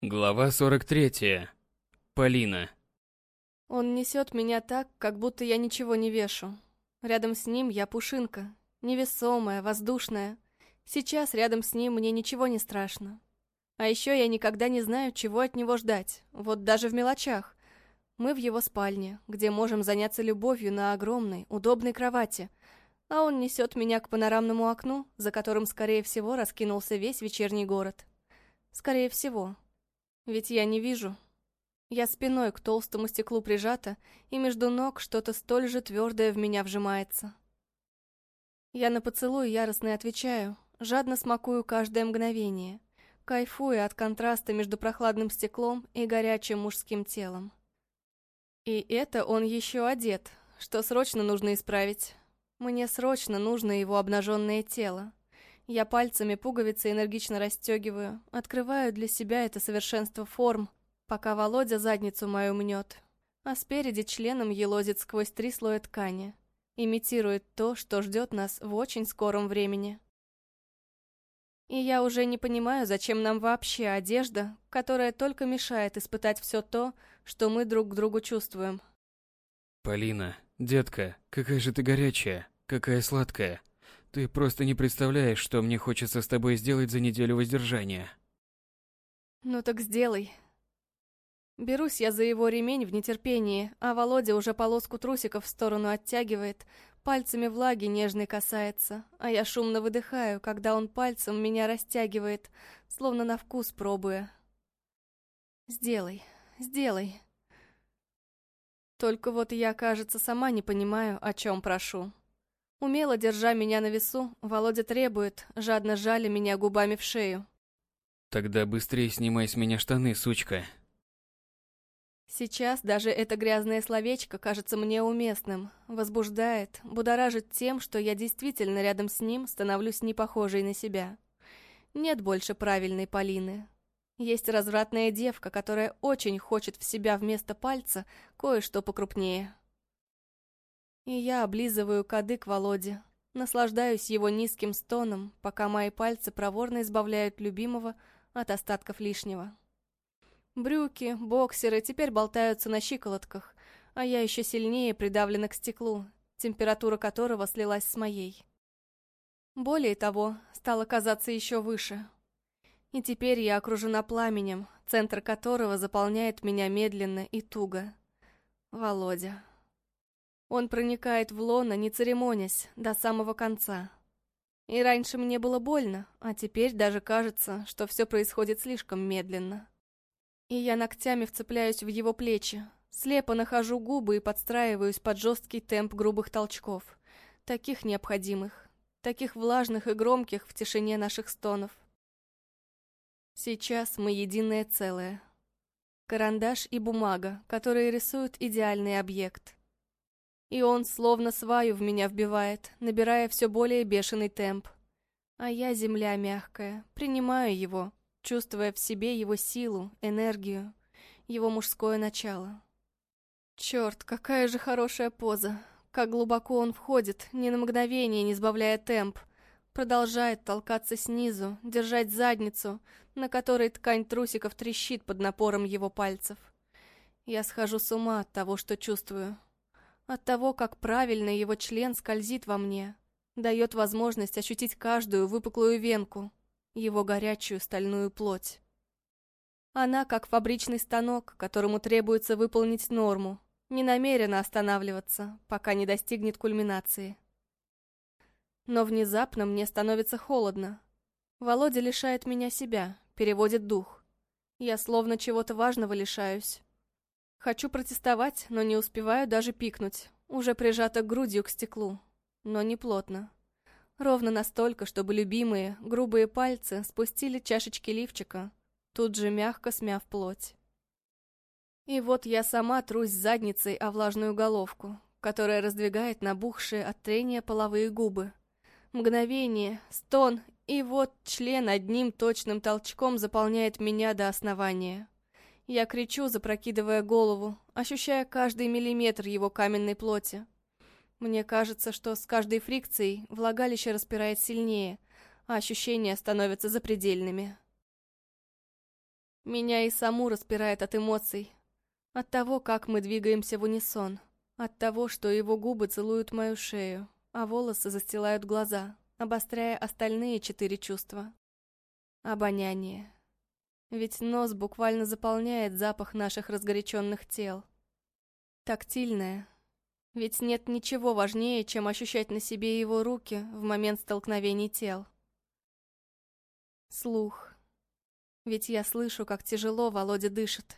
Глава 43. Полина. Он несет меня так, как будто я ничего не вешу. Рядом с ним я пушинка, невесомая, воздушная. Сейчас рядом с ним мне ничего не страшно. А еще я никогда не знаю, чего от него ждать, вот даже в мелочах. Мы в его спальне, где можем заняться любовью на огромной, удобной кровати, а он несет меня к панорамному окну, за которым, скорее всего, раскинулся весь вечерний город. Скорее всего. Ведь я не вижу. Я спиной к толстому стеклу прижата, и между ног что-то столь же твердое в меня вжимается. Я на поцелуй яростно отвечаю, жадно смакую каждое мгновение, кайфуя от контраста между прохладным стеклом и горячим мужским телом. И это он еще одет, что срочно нужно исправить. Мне срочно нужно его обнаженное тело. Я пальцами пуговицы энергично расстегиваю, открываю для себя это совершенство форм, пока Володя задницу мою мнет, а спереди членом елозит сквозь три слоя ткани, имитирует то, что ждет нас в очень скором времени. И я уже не понимаю, зачем нам вообще одежда, которая только мешает испытать все то, что мы друг к другу чувствуем. Полина, детка, какая же ты горячая, какая сладкая. Ты просто не представляешь, что мне хочется с тобой сделать за неделю воздержания. Ну так сделай. Берусь я за его ремень в нетерпении, а Володя уже полоску трусиков в сторону оттягивает, пальцами влаги нежной касается, а я шумно выдыхаю, когда он пальцем меня растягивает, словно на вкус пробуя. Сделай, сделай. Только вот я, кажется, сама не понимаю, о чем прошу. Умело держа меня на весу, Володя требует, жадно жали меня губами в шею. Тогда быстрее снимай с меня штаны, сучка. Сейчас даже это грязное словечко кажется мне уместным, возбуждает, будоражит тем, что я действительно рядом с ним становлюсь не похожей на себя. Нет больше правильной Полины. Есть развратная девка, которая очень хочет в себя вместо пальца кое-что покрупнее. И я облизываю кадык Володе, наслаждаюсь его низким стоном, пока мои пальцы проворно избавляют любимого от остатков лишнего. Брюки, боксеры теперь болтаются на щиколотках, а я еще сильнее придавлена к стеклу, температура которого слилась с моей. Более того, стало казаться еще выше. И теперь я окружена пламенем, центр которого заполняет меня медленно и туго. Володя. Он проникает в лоно, не церемонясь, до самого конца. И раньше мне было больно, а теперь даже кажется, что все происходит слишком медленно. И я ногтями вцепляюсь в его плечи, слепо нахожу губы и подстраиваюсь под жесткий темп грубых толчков, таких необходимых, таких влажных и громких в тишине наших стонов. Сейчас мы единое целое. Карандаш и бумага, которые рисуют идеальный объект. И он словно сваю в меня вбивает, набирая все более бешеный темп. А я, земля мягкая, принимаю его, чувствуя в себе его силу, энергию, его мужское начало. Черт, какая же хорошая поза. Как глубоко он входит, ни на мгновение не сбавляя темп. Продолжает толкаться снизу, держать задницу, на которой ткань трусиков трещит под напором его пальцев. Я схожу с ума от того, что чувствую. От того, как правильно его член скользит во мне, дает возможность ощутить каждую выпуклую венку, его горячую стальную плоть. Она как фабричный станок, которому требуется выполнить норму, не намерена останавливаться, пока не достигнет кульминации. Но внезапно мне становится холодно. Володя лишает меня себя, переводит дух. Я словно чего-то важного лишаюсь. Хочу протестовать, но не успеваю даже пикнуть, уже прижата грудью к стеклу, но не плотно. Ровно настолько, чтобы любимые, грубые пальцы спустили чашечки лифчика, тут же мягко смяв плоть. И вот я сама трусь задницей о влажную головку, которая раздвигает набухшие от трения половые губы. Мгновение, стон, и вот член одним точным толчком заполняет меня до основания. Я кричу, запрокидывая голову, ощущая каждый миллиметр его каменной плоти. Мне кажется, что с каждой фрикцией влагалище распирает сильнее, а ощущения становятся запредельными. Меня и саму распирает от эмоций. От того, как мы двигаемся в унисон. От того, что его губы целуют мою шею, а волосы застилают глаза, обостряя остальные четыре чувства. Обоняние. Ведь нос буквально заполняет запах наших разгоряченных тел. Тактильное. Ведь нет ничего важнее, чем ощущать на себе его руки в момент столкновений тел. Слух. Ведь я слышу, как тяжело Володя дышит,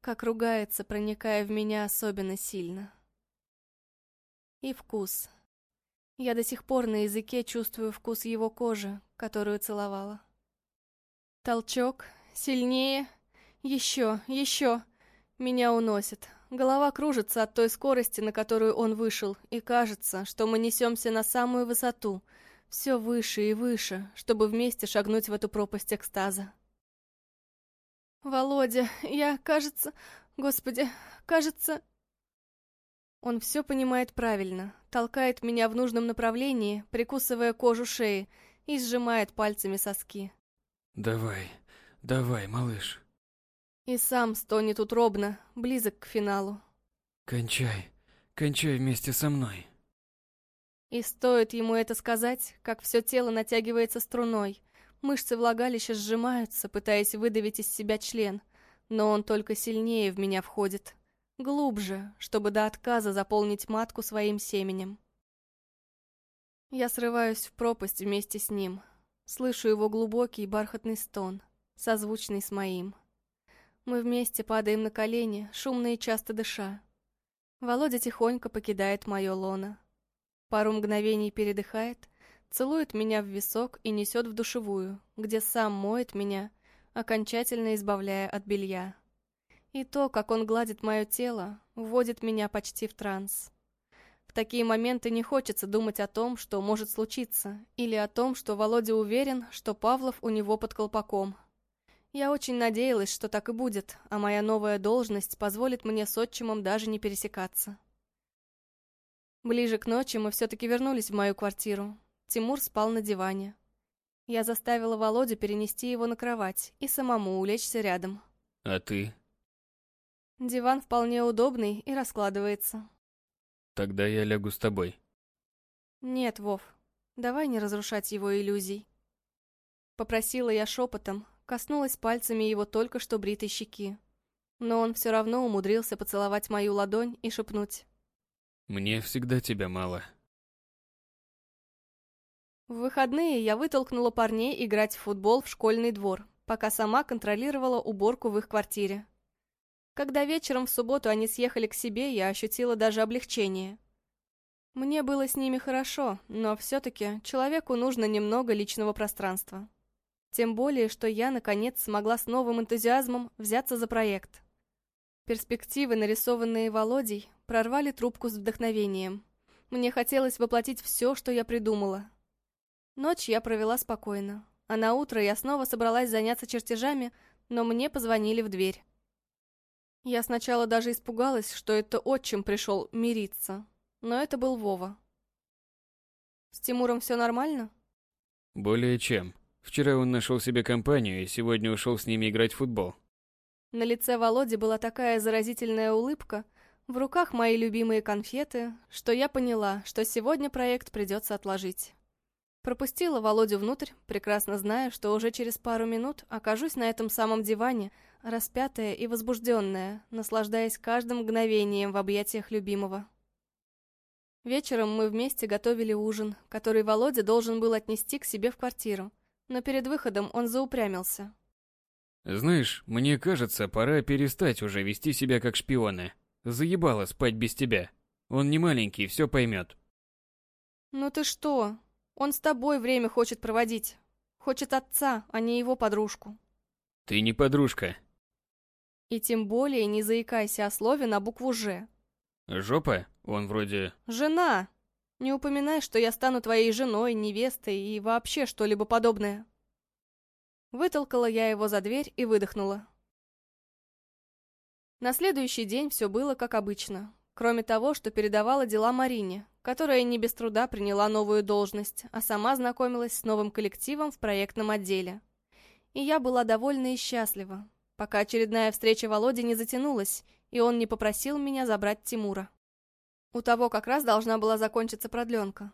как ругается, проникая в меня особенно сильно. И вкус. Я до сих пор на языке чувствую вкус его кожи, которую целовала. Толчок, сильнее, еще, еще. Меня уносит. Голова кружится от той скорости, на которую он вышел, и кажется, что мы несемся на самую высоту, все выше и выше, чтобы вместе шагнуть в эту пропасть экстаза. «Володя, я, кажется... Господи, кажется...» Он все понимает правильно, толкает меня в нужном направлении, прикусывая кожу шеи и сжимает пальцами соски. «Давай, давай, малыш». И сам стонет утробно, близок к финалу. «Кончай, кончай вместе со мной». И стоит ему это сказать, как все тело натягивается струной, мышцы влагалища сжимаются, пытаясь выдавить из себя член, но он только сильнее в меня входит. Глубже, чтобы до отказа заполнить матку своим семенем. Я срываюсь в пропасть вместе с ним. Слышу его глубокий бархатный стон, созвучный с моим. Мы вместе падаем на колени, шумно и часто дыша. Володя тихонько покидает мое лоно. Пару мгновений передыхает, целует меня в висок и несет в душевую, где сам моет меня, окончательно избавляя от белья. И то, как он гладит мое тело, вводит меня почти в транс. В такие моменты не хочется думать о том, что может случиться, или о том, что Володя уверен, что Павлов у него под колпаком. Я очень надеялась, что так и будет, а моя новая должность позволит мне с отчимом даже не пересекаться. Ближе к ночи мы все-таки вернулись в мою квартиру. Тимур спал на диване. Я заставила Володю перенести его на кровать и самому улечься рядом. «А ты?» Диван вполне удобный и раскладывается. Тогда я лягу с тобой. Нет, Вов, давай не разрушать его иллюзий. Попросила я шепотом, коснулась пальцами его только что бритой щеки. Но он все равно умудрился поцеловать мою ладонь и шепнуть. Мне всегда тебя мало. В выходные я вытолкнула парней играть в футбол в школьный двор, пока сама контролировала уборку в их квартире. Когда вечером в субботу они съехали к себе, я ощутила даже облегчение. Мне было с ними хорошо, но все-таки человеку нужно немного личного пространства. Тем более, что я, наконец, смогла с новым энтузиазмом взяться за проект. Перспективы, нарисованные Володей, прорвали трубку с вдохновением. Мне хотелось воплотить все, что я придумала. Ночь я провела спокойно, а на утро я снова собралась заняться чертежами, но мне позвонили в дверь. Я сначала даже испугалась, что это отчим пришел мириться. Но это был Вова. С Тимуром все нормально? Более чем. Вчера он нашел себе компанию и сегодня ушел с ними играть в футбол. На лице Володи была такая заразительная улыбка, в руках мои любимые конфеты, что я поняла, что сегодня проект придется отложить. Пропустила Володю внутрь, прекрасно зная, что уже через пару минут окажусь на этом самом диване, распятая и возбужденная, наслаждаясь каждым мгновением в объятиях любимого. Вечером мы вместе готовили ужин, который Володя должен был отнести к себе в квартиру, но перед выходом он заупрямился. «Знаешь, мне кажется, пора перестать уже вести себя как шпионы. Заебало спать без тебя. Он не маленький, все поймет». «Ну ты что? Он с тобой время хочет проводить. Хочет отца, а не его подружку». «Ты не подружка». «И тем более не заикайся о слове на букву «Ж». «Жопа? Он вроде...» «Жена! Не упоминай, что я стану твоей женой, невестой и вообще что-либо подобное». Вытолкала я его за дверь и выдохнула. На следующий день все было как обычно, кроме того, что передавала дела Марине, которая не без труда приняла новую должность, а сама знакомилась с новым коллективом в проектном отделе. И я была довольна и счастлива, пока очередная встреча Володи не затянулась, и он не попросил меня забрать Тимура. У того как раз должна была закончиться продленка.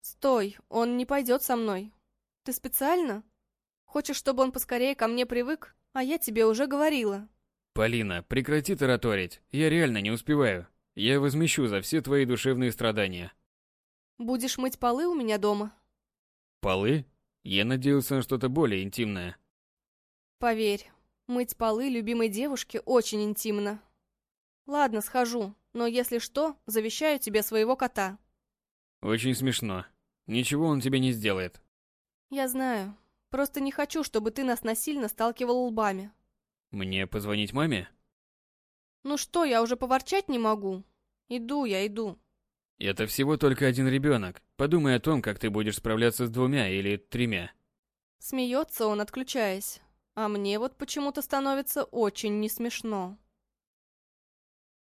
«Стой, он не пойдет со мной. Ты специально? Хочешь, чтобы он поскорее ко мне привык? А я тебе уже говорила». Полина, прекрати тараторить. Я реально не успеваю. Я возмещу за все твои душевные страдания. Будешь мыть полы у меня дома? Полы? Я надеялся на что-то более интимное. Поверь, мыть полы любимой девушке очень интимно. Ладно, схожу, но если что, завещаю тебе своего кота. Очень смешно. Ничего он тебе не сделает. Я знаю. Просто не хочу, чтобы ты нас насильно сталкивал лбами. Мне позвонить маме? Ну что, я уже поворчать не могу. Иду я, иду. Это всего только один ребенок. Подумай о том, как ты будешь справляться с двумя или тремя. Смеется он, отключаясь. А мне вот почему-то становится очень не смешно.